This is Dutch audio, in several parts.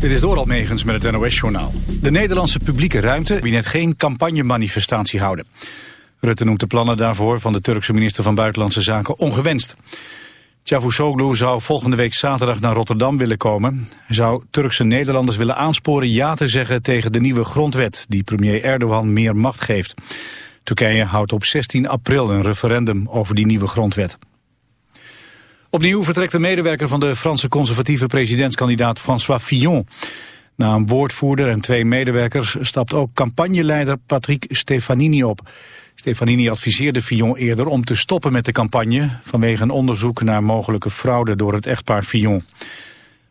Dit is Doral Megens met het NOS-journaal. De Nederlandse publieke ruimte wie net geen campagnemanifestatie houden. Rutte noemt de plannen daarvoor van de Turkse minister van Buitenlandse Zaken ongewenst. Cavusoglu zou volgende week zaterdag naar Rotterdam willen komen. Zou Turkse Nederlanders willen aansporen ja te zeggen tegen de nieuwe grondwet... die premier Erdogan meer macht geeft. Turkije houdt op 16 april een referendum over die nieuwe grondwet. Opnieuw vertrekt de medewerker van de Franse conservatieve presidentskandidaat François Fillon. Na een woordvoerder en twee medewerkers stapt ook campagneleider Patrick Stefanini op. Stefanini adviseerde Fillon eerder om te stoppen met de campagne... vanwege een onderzoek naar mogelijke fraude door het echtpaar Fillon.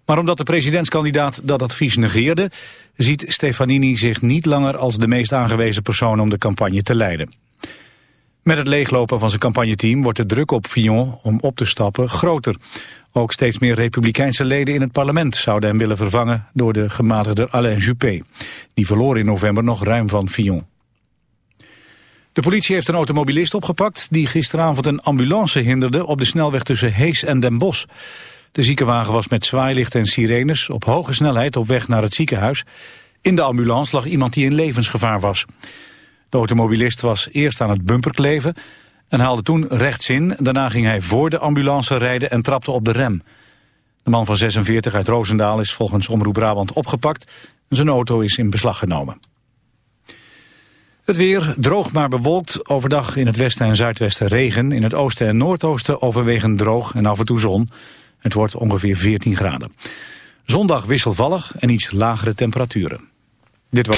Maar omdat de presidentskandidaat dat advies negeerde... ziet Stefanini zich niet langer als de meest aangewezen persoon om de campagne te leiden. Met het leeglopen van zijn campagneteam wordt de druk op Fillon om op te stappen groter. Ook steeds meer republikeinse leden in het parlement zouden hem willen vervangen door de gematigde Alain Juppé. Die verloor in november nog ruim van Fillon. De politie heeft een automobilist opgepakt die gisteravond een ambulance hinderde op de snelweg tussen Hees en Den Bosch. De ziekenwagen was met zwaailicht en sirenes op hoge snelheid op weg naar het ziekenhuis. In de ambulance lag iemand die in levensgevaar was. De automobilist was eerst aan het bumperkleven en haalde toen rechts in. Daarna ging hij voor de ambulance rijden en trapte op de rem. De man van 46 uit Roosendaal is volgens Omroep Brabant opgepakt. En zijn auto is in beslag genomen. Het weer droog maar bewolkt. Overdag in het westen en zuidwesten regen. In het oosten en noordoosten overwegend droog en af en toe zon. Het wordt ongeveer 14 graden. Zondag wisselvallig en iets lagere temperaturen. Dit was...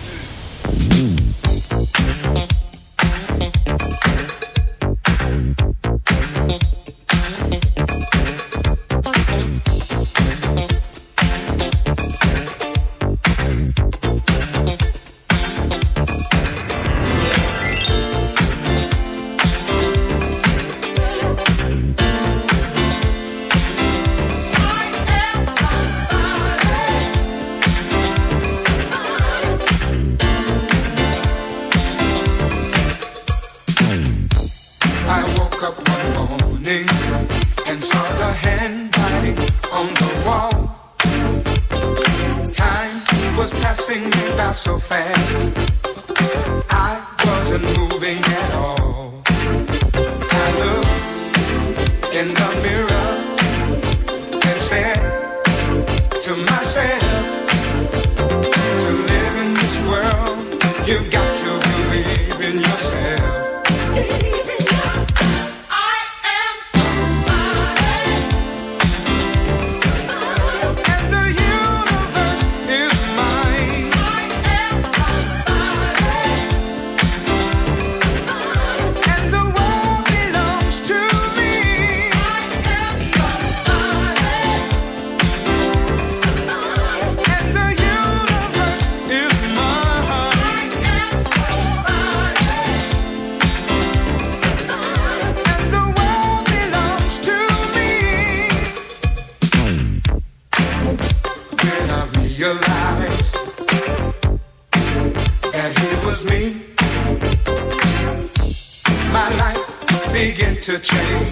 Began to change.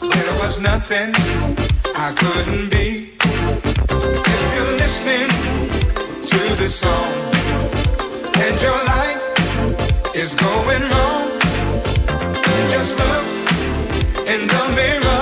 There was nothing I couldn't be. If you're listening to this song and your life is going wrong, just look in the mirror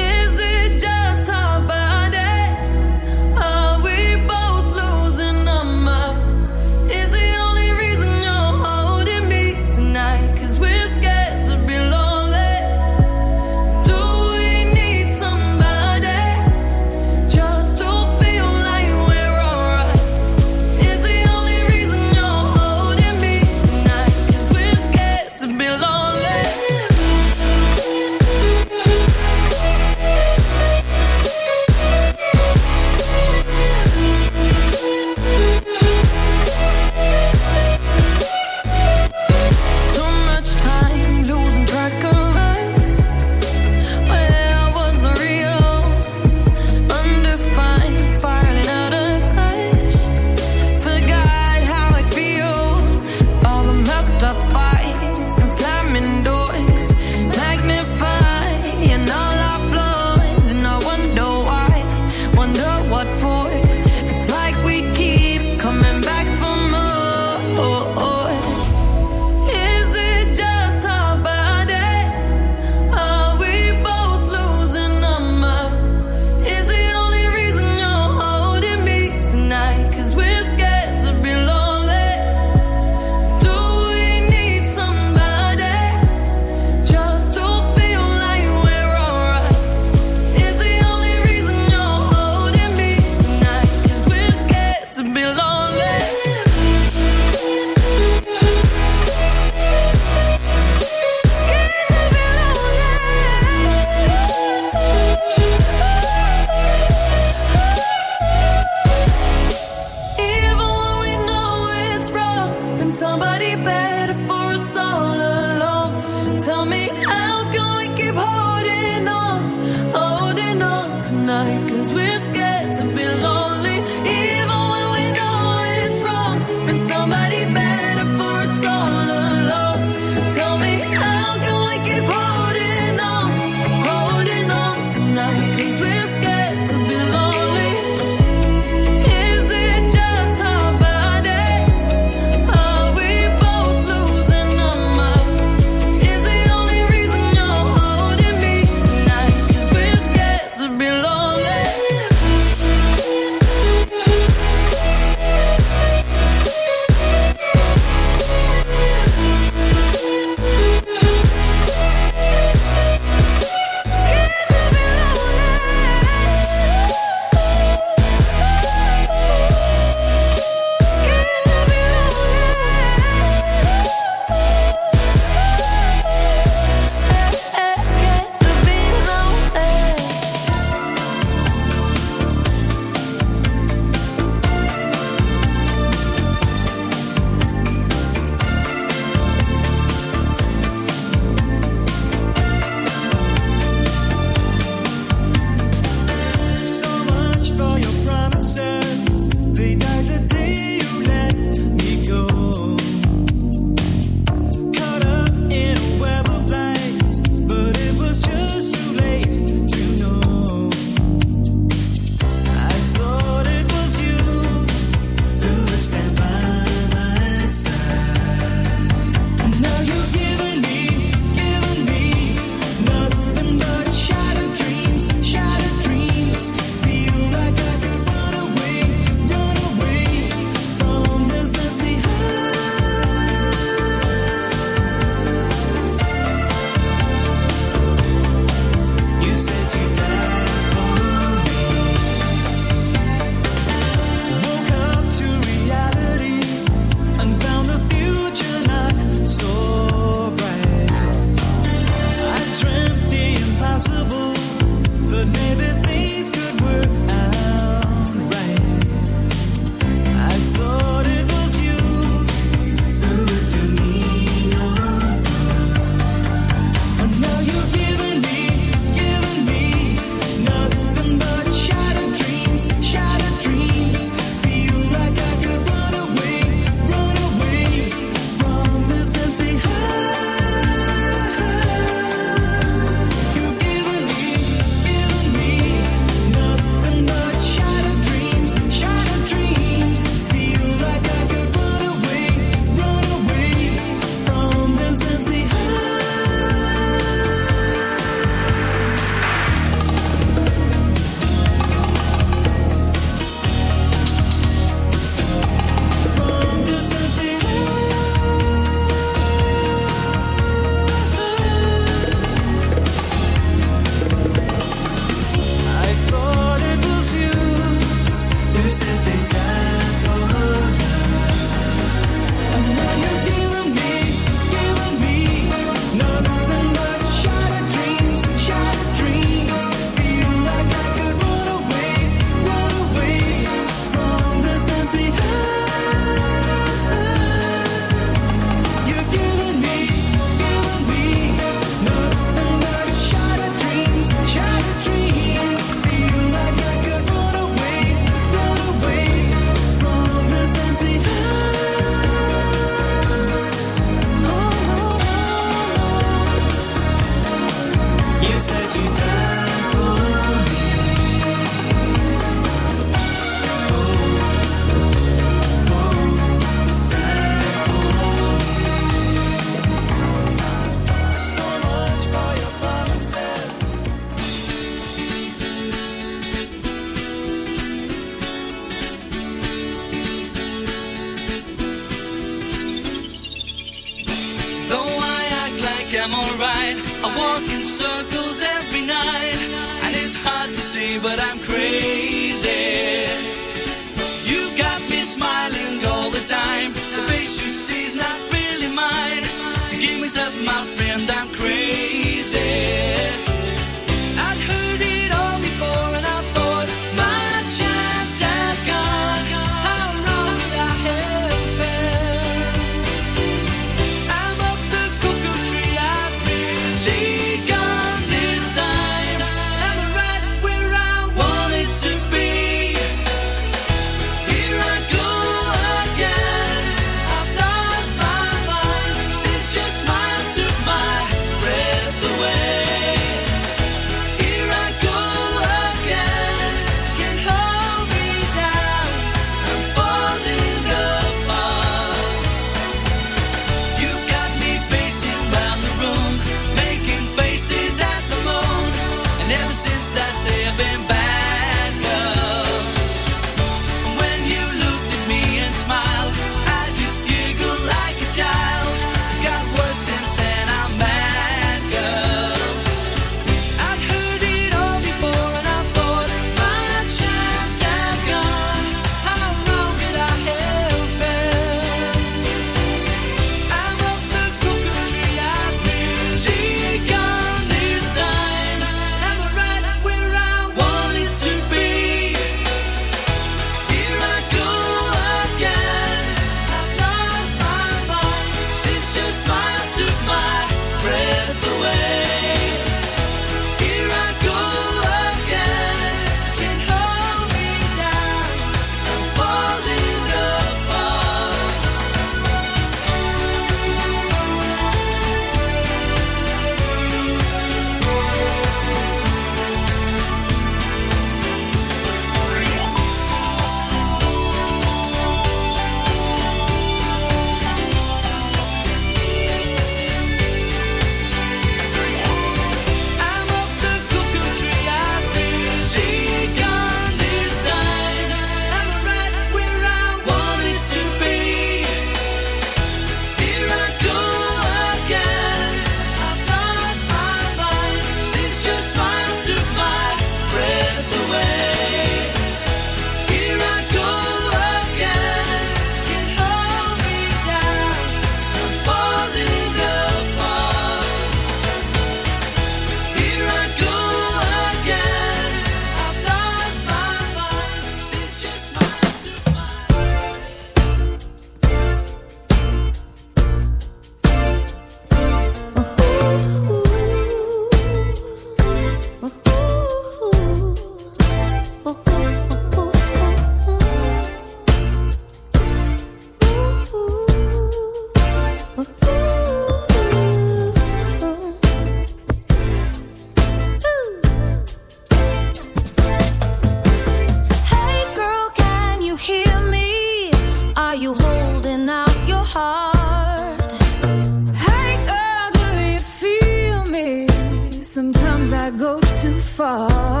Oh.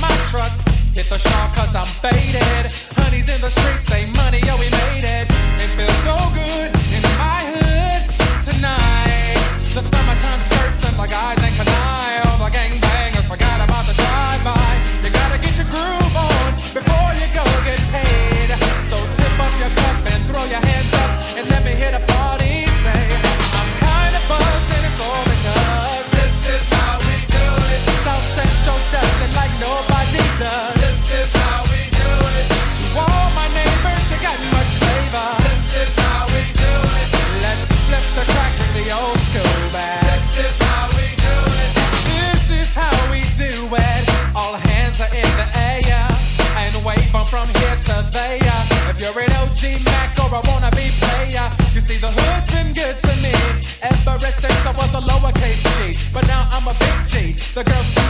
my truck. Hit the shop cause I'm faded. Honey's in the streets, say money, yo, we made it. It feels so good in my hood tonight. The summertime skirts and my guys ain't. canines. I wanna be player. You see, the hood's been good to me ever since I was a lowercase G, but now I'm a big G. The girls.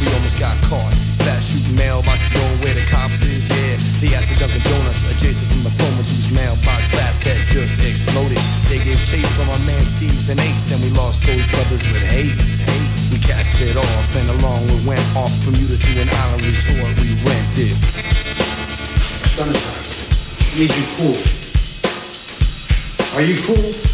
We almost got caught. Fast shooting mailboxes going where the cops is, yeah. They after for Dunkin' Donuts adjacent from the former juice mailbox. Fast that just exploded. They gave chase from our man Steve's and Ace, and we lost those brothers with haste. We cast it off, and along we went off from Bermuda to an island resort we rented. Sunshine, need you cool. Are you cool?